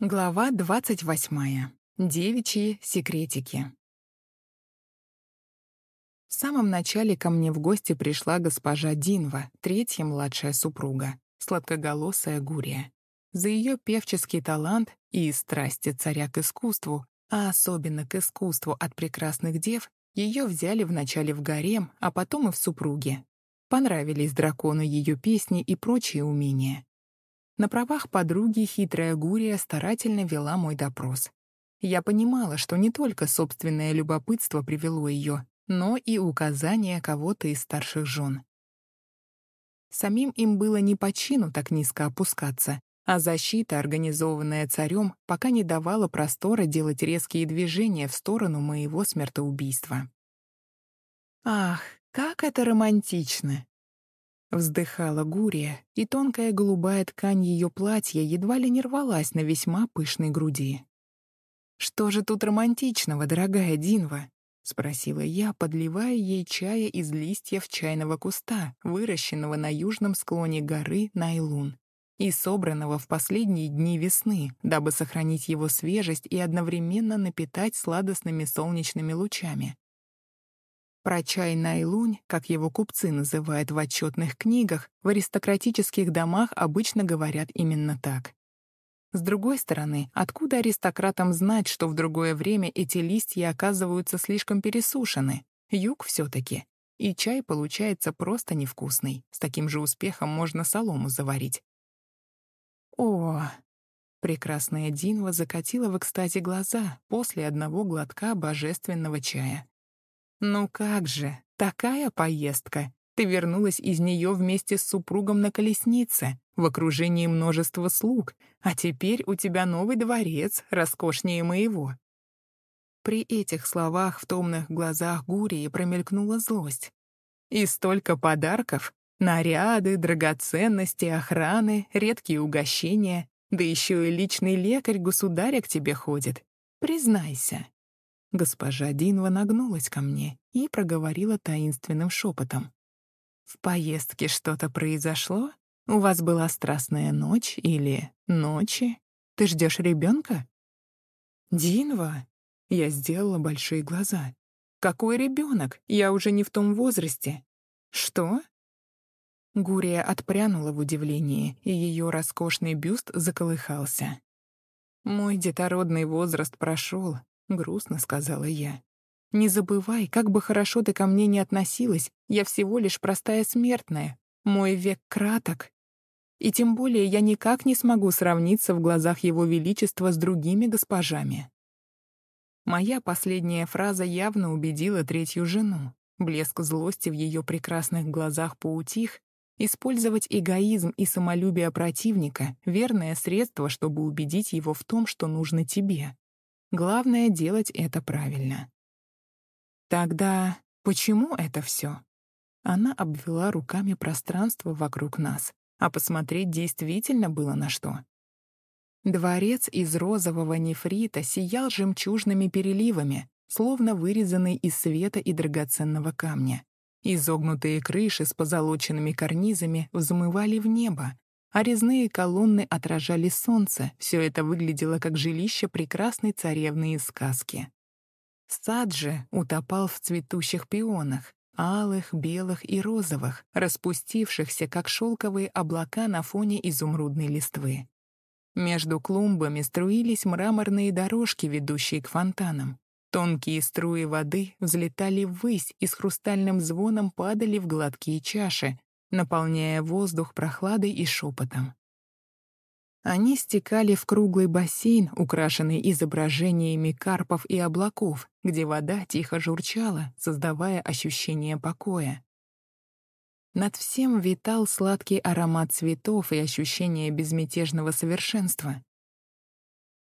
Глава двадцать восьмая. Девичьи секретики. В самом начале ко мне в гости пришла госпожа Динва, третья младшая супруга, сладкоголосая Гурия. За ее певческий талант и страсти царя к искусству, а особенно к искусству от прекрасных дев, ее взяли вначале в гарем, а потом и в супруги. Понравились дракону ее песни и прочие умения. На правах подруги хитрая Гурия старательно вела мой допрос. Я понимала, что не только собственное любопытство привело ее, но и указание кого-то из старших жен. Самим им было не по чину так низко опускаться, а защита, организованная царем, пока не давала простора делать резкие движения в сторону моего смертоубийства. Ах, как это романтично! Вздыхала Гурия, и тонкая голубая ткань ее платья едва ли не рвалась на весьма пышной груди. «Что же тут романтичного, дорогая Динва?» — спросила я, подливая ей чая из листьев чайного куста, выращенного на южном склоне горы Найлун и собранного в последние дни весны, дабы сохранить его свежесть и одновременно напитать сладостными солнечными лучами. Про чай Найлунь, как его купцы называют в отчетных книгах, в аристократических домах обычно говорят именно так. С другой стороны, откуда аристократам знать, что в другое время эти листья оказываются слишком пересушены? Юг все таки И чай получается просто невкусный. С таким же успехом можно солому заварить. О, прекрасная Динва закатила в экстазе глаза после одного глотка божественного чая. «Ну как же, такая поездка! Ты вернулась из нее вместе с супругом на колеснице, в окружении множества слуг, а теперь у тебя новый дворец, роскошнее моего». При этих словах в томных глазах Гурии промелькнула злость. «И столько подарков! Наряды, драгоценности, охраны, редкие угощения, да еще и личный лекарь государя к тебе ходит. Признайся, Госпожа Динва нагнулась ко мне и проговорила таинственным шепотом. «В поездке что-то произошло? У вас была страстная ночь или ночи? Ты ждешь ребенка? «Динва?» Я сделала большие глаза. «Какой ребенок? Я уже не в том возрасте». «Что?» Гурия отпрянула в удивлении, и ее роскошный бюст заколыхался. Мой детородный возраст прошел, — грустно сказала я. «Не забывай, как бы хорошо ты ко мне не относилась, я всего лишь простая смертная. Мой век краток. И тем более я никак не смогу сравниться в глазах Его Величества с другими госпожами». Моя последняя фраза явно убедила третью жену. Блеск злости в ее прекрасных глазах поутих. Использовать эгоизм и самолюбие противника — верное средство, чтобы убедить его в том, что нужно тебе. Главное — делать это правильно. Тогда почему это все? Она обвела руками пространство вокруг нас, а посмотреть действительно было на что. Дворец из розового нефрита сиял жемчужными переливами, словно вырезанный из света и драгоценного камня. Изогнутые крыши с позолоченными карнизами взмывали в небо, а резные колонны отражали солнце. Все это выглядело как жилище прекрасной царевны из сказки. Сад же утопал в цветущих пионах, алых, белых и розовых, распустившихся, как шелковые облака на фоне изумрудной листвы. Между клумбами струились мраморные дорожки, ведущие к фонтанам. Тонкие струи воды взлетали ввысь и с хрустальным звоном падали в гладкие чаши, наполняя воздух прохладой и шепотом. Они стекали в круглый бассейн, украшенный изображениями карпов и облаков, где вода тихо журчала, создавая ощущение покоя. Над всем витал сладкий аромат цветов и ощущение безмятежного совершенства.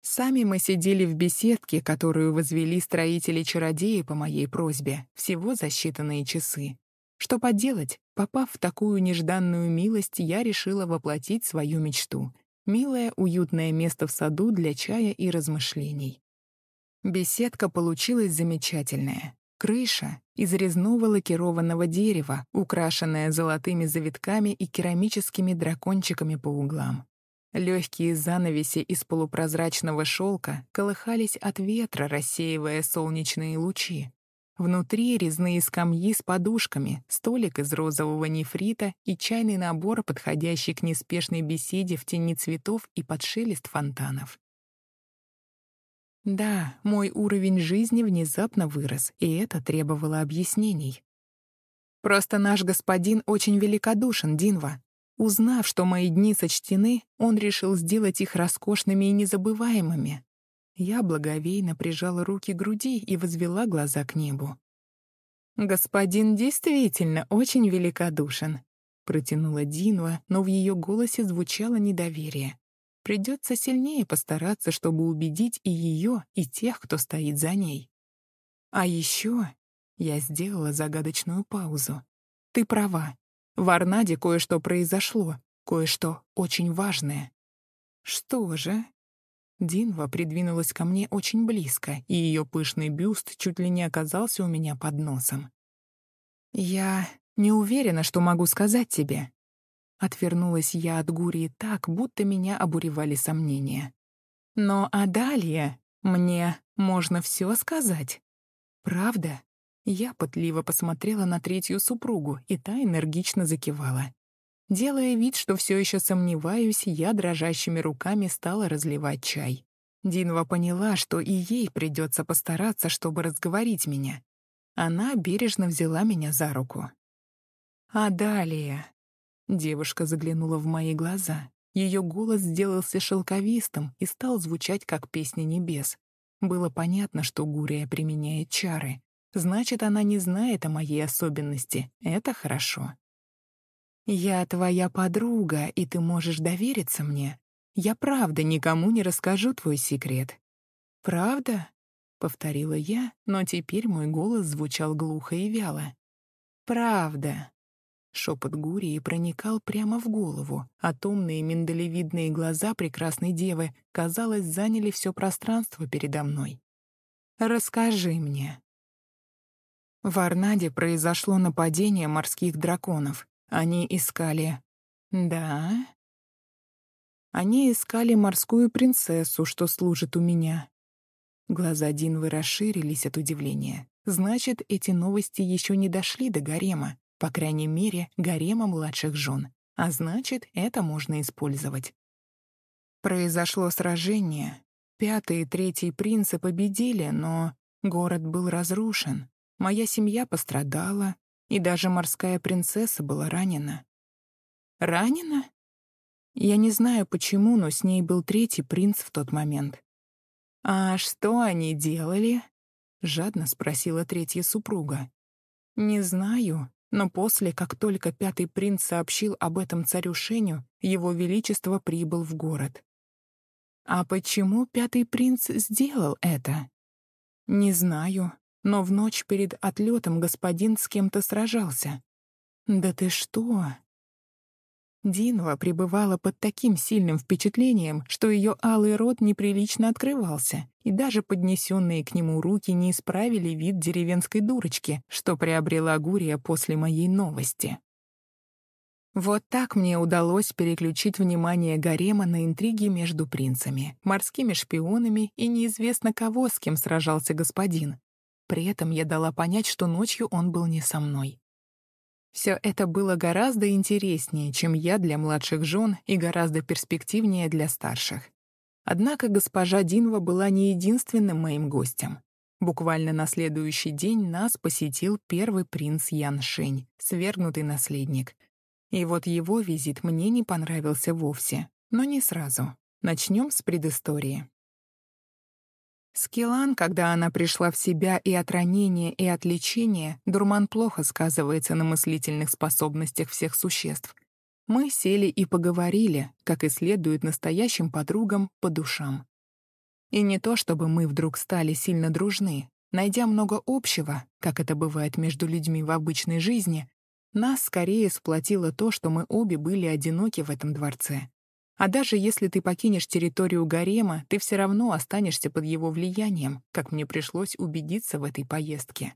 Сами мы сидели в беседке, которую возвели строители-чародеи по моей просьбе, всего за считанные часы. Что поделать, попав в такую нежданную милость, я решила воплотить свою мечту. Милое, уютное место в саду для чая и размышлений. Беседка получилась замечательная. Крыша из резного лакированного дерева, украшенная золотыми завитками и керамическими дракончиками по углам. Легкие занавеси из полупрозрачного шелка колыхались от ветра, рассеивая солнечные лучи. Внутри резные скамьи с подушками, столик из розового нефрита и чайный набор, подходящий к неспешной беседе в тени цветов и под шелест фонтанов. Да, мой уровень жизни внезапно вырос, и это требовало объяснений. Просто наш господин очень великодушен, Динва. Узнав, что мои дни сочтены, он решил сделать их роскошными и незабываемыми. Я благовейно прижала руки к груди и возвела глаза к небу. «Господин действительно очень великодушен», — протянула Динва, но в ее голосе звучало недоверие. Придется сильнее постараться, чтобы убедить и ее, и тех, кто стоит за ней. А еще я сделала загадочную паузу. Ты права. В Арнаде кое-что произошло, кое-что очень важное. Что же? Динва придвинулась ко мне очень близко, и ее пышный бюст чуть ли не оказался у меня под носом. «Я не уверена, что могу сказать тебе». Отвернулась я от Гурии так, будто меня обуревали сомнения. «Но Адалия, мне можно все сказать. Правда?» Я пытливо посмотрела на третью супругу, и та энергично закивала. Делая вид, что все еще сомневаюсь, я дрожащими руками стала разливать чай. Динва поняла, что и ей придется постараться, чтобы разговорить меня. Она бережно взяла меня за руку. «А далее...» Девушка заглянула в мои глаза. Ее голос сделался шелковистым и стал звучать, как песня небес. Было понятно, что Гурия применяет чары. Значит, она не знает о моей особенности. Это хорошо. «Я твоя подруга, и ты можешь довериться мне. Я правда никому не расскажу твой секрет». «Правда?» — повторила я, но теперь мой голос звучал глухо и вяло. «Правда». Шепот Гурии проникал прямо в голову, а томные миндалевидные глаза прекрасной девы, казалось, заняли все пространство передо мной. «Расскажи мне». В Арнаде произошло нападение морских драконов. Они искали... Да? Они искали морскую принцессу, что служит у меня. Глаза Динвы расширились от удивления. Значит, эти новости еще не дошли до гарема. По крайней мере, гарема младших жен. А значит, это можно использовать. Произошло сражение. Пятый и третий принцы победили, но город был разрушен. Моя семья пострадала, и даже морская принцесса была ранена. Ранена? Я не знаю почему, но с ней был третий принц в тот момент. «А что они делали?» — жадно спросила третья супруга. «Не знаю, но после, как только пятый принц сообщил об этом царю Шеню, его величество прибыл в город. А почему пятый принц сделал это? Не знаю но в ночь перед отлетом господин с кем-то сражался. «Да ты что?» Динова пребывала под таким сильным впечатлением, что ее алый рот неприлично открывался, и даже поднесенные к нему руки не исправили вид деревенской дурочки, что приобрела Гурия после моей новости. Вот так мне удалось переключить внимание гарема на интриги между принцами, морскими шпионами и неизвестно кого, с кем сражался господин, при этом я дала понять, что ночью он был не со мной. Все это было гораздо интереснее, чем я для младших жен и гораздо перспективнее для старших. Однако госпожа Динва была не единственным моим гостем. Буквально на следующий день нас посетил первый принц Ян Шень, свергнутый наследник. И вот его визит мне не понравился вовсе, но не сразу. Начнем с предыстории. Скиллан, когда она пришла в себя и от ранения, и от лечения, дурман плохо сказывается на мыслительных способностях всех существ. Мы сели и поговорили, как и следует настоящим подругам, по душам. И не то, чтобы мы вдруг стали сильно дружны. Найдя много общего, как это бывает между людьми в обычной жизни, нас скорее сплотило то, что мы обе были одиноки в этом дворце. А даже если ты покинешь территорию гарема, ты все равно останешься под его влиянием, как мне пришлось убедиться в этой поездке.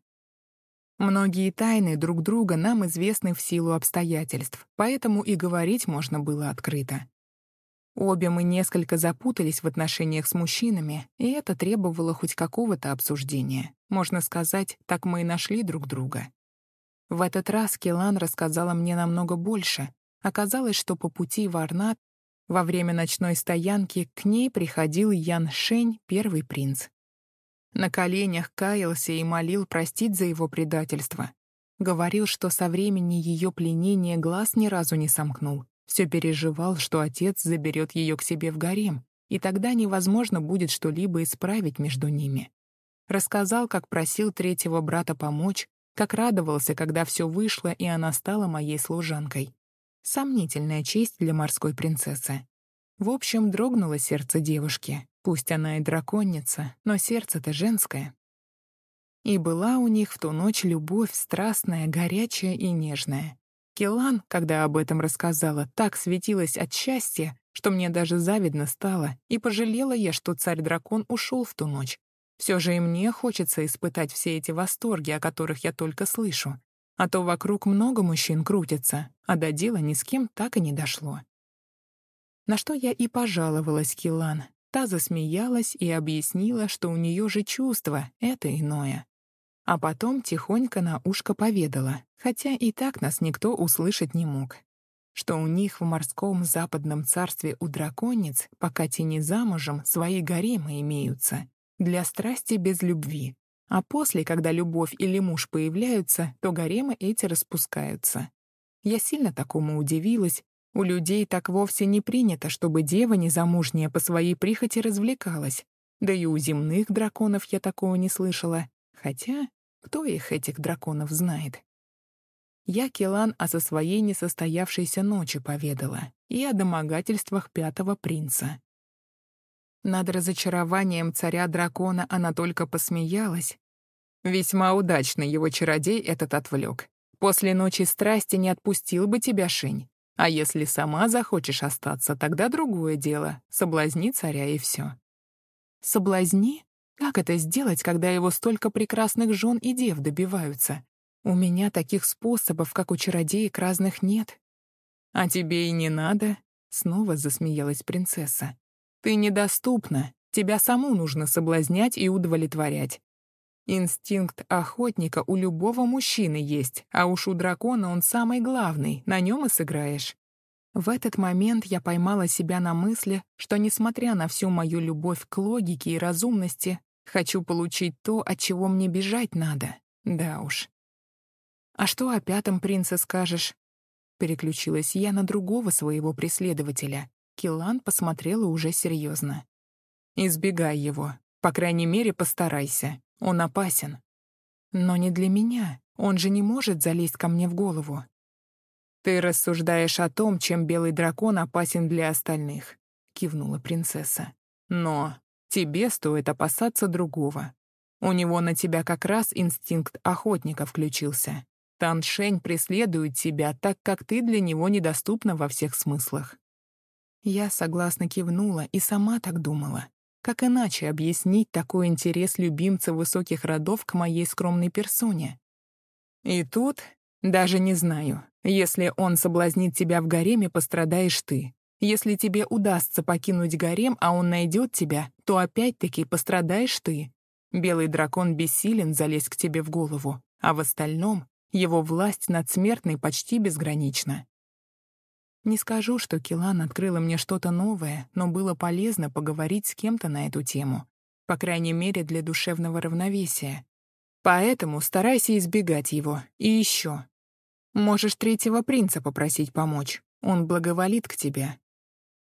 Многие тайны друг друга нам известны в силу обстоятельств, поэтому и говорить можно было открыто. Обе мы несколько запутались в отношениях с мужчинами, и это требовало хоть какого-то обсуждения. Можно сказать, так мы и нашли друг друга. В этот раз Келан рассказала мне намного больше. Оказалось, что по пути в Арнат во время ночной стоянки к ней приходил Ян Шень, первый принц. На коленях каялся и молил простить за его предательство. Говорил, что со времени ее пленения глаз ни разу не сомкнул, все переживал, что отец заберет ее к себе в гарем, и тогда невозможно будет что-либо исправить между ними. Рассказал, как просил третьего брата помочь, как радовался, когда все вышло, и она стала моей служанкой. Сомнительная честь для морской принцессы. В общем, дрогнуло сердце девушки. Пусть она и драконница, но сердце-то женское. И была у них в ту ночь любовь страстная, горячая и нежная. Келан, когда об этом рассказала, так светилась от счастья, что мне даже завидно стало, и пожалела я, что царь-дракон ушел в ту ночь. Все же и мне хочется испытать все эти восторги, о которых я только слышу. А то вокруг много мужчин крутится, а до дела ни с кем так и не дошло. На что я и пожаловалась Килан. Та засмеялась и объяснила, что у нее же чувство, это иное. А потом тихонько на ушко поведала, хотя и так нас никто услышать не мог, что у них в морском западном царстве у драконниц, пока те не замужем, свои гаремы имеются, для страсти без любви. А после, когда любовь или муж появляются, то гаремы эти распускаются. Я сильно такому удивилась. У людей так вовсе не принято, чтобы дева незамужняя по своей прихоти развлекалась. Да и у земных драконов я такого не слышала. Хотя кто их, этих драконов, знает? Я Келан о со своей несостоявшейся ночи поведала и о домогательствах пятого принца. Над разочарованием царя-дракона она только посмеялась. Весьма удачно его чародей этот отвлек. После ночи страсти не отпустил бы тебя, Шинь. А если сама захочешь остаться, тогда другое дело. Соблазни царя и все. Соблазни? Как это сделать, когда его столько прекрасных жен и дев добиваются? У меня таких способов, как у чародеек, разных нет. А тебе и не надо, — снова засмеялась принцесса. Ты недоступна, тебя саму нужно соблазнять и удовлетворять. Инстинкт охотника у любого мужчины есть, а уж у дракона он самый главный, на нем и сыграешь. В этот момент я поймала себя на мысли, что, несмотря на всю мою любовь к логике и разумности, Хочу получить то, от чего мне бежать надо. Да уж. «А что о пятом принце скажешь?» Переключилась я на другого своего преследователя. Килан посмотрела уже серьезно. «Избегай его. По крайней мере, постарайся. Он опасен». «Но не для меня. Он же не может залезть ко мне в голову». «Ты рассуждаешь о том, чем белый дракон опасен для остальных», — кивнула принцесса. «Но Тебе стоит опасаться другого. У него на тебя как раз инстинкт охотника включился. Таншень преследует тебя, так как ты для него недоступна во всех смыслах. Я согласно кивнула и сама так думала. Как иначе объяснить такой интерес любимца высоких родов к моей скромной персоне? И тут даже не знаю. Если он соблазнит тебя в гареме, пострадаешь ты. Если тебе удастся покинуть гарем, а он найдет тебя, то опять-таки пострадаешь ты. Белый дракон бессилен залезть к тебе в голову, а в остальном его власть над смертной почти безгранична. Не скажу, что Килан открыла мне что-то новое, но было полезно поговорить с кем-то на эту тему. По крайней мере, для душевного равновесия. Поэтому старайся избегать его. И еще. Можешь третьего принца попросить помочь. Он благоволит к тебе.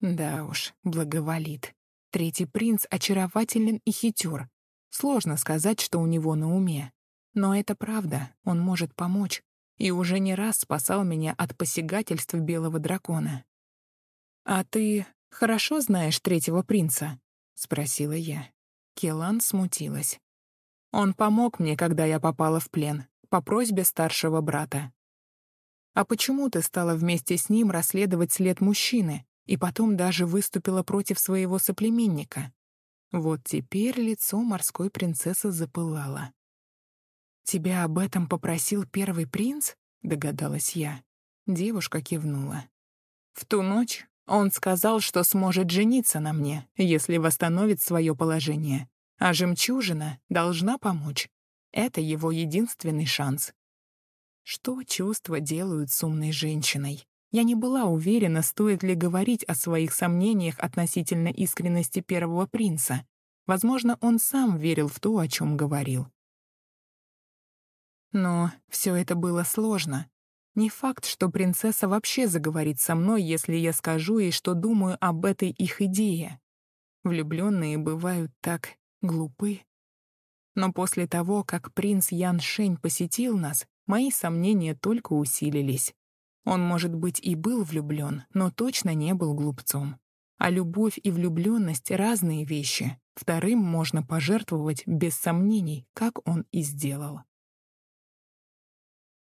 Да уж, благоволит. Третий принц очарователен и хитер. Сложно сказать, что у него на уме. Но это правда, он может помочь. И уже не раз спасал меня от посягательств белого дракона. «А ты хорошо знаешь третьего принца?» — спросила я. Келан смутилась. «Он помог мне, когда я попала в плен, по просьбе старшего брата. А почему ты стала вместе с ним расследовать след мужчины? и потом даже выступила против своего соплеменника. Вот теперь лицо морской принцессы запылало. «Тебя об этом попросил первый принц?» — догадалась я. Девушка кивнула. В ту ночь Он сказал, что сможет жениться на мне, если восстановит свое положение. А жемчужина должна помочь. Это его единственный шанс. Что чувства делают с умной женщиной? Я не была уверена, стоит ли говорить о своих сомнениях относительно искренности первого принца. Возможно, он сам верил в то, о чем говорил. Но все это было сложно. Не факт, что принцесса вообще заговорит со мной, если я скажу ей, что думаю об этой их идее. Влюбленные бывают так глупы. Но после того, как принц Ян Шень посетил нас, мои сомнения только усилились. Он, может быть, и был влюблен, но точно не был глупцом. А любовь и влюбленность — разные вещи. Вторым можно пожертвовать без сомнений, как он и сделал.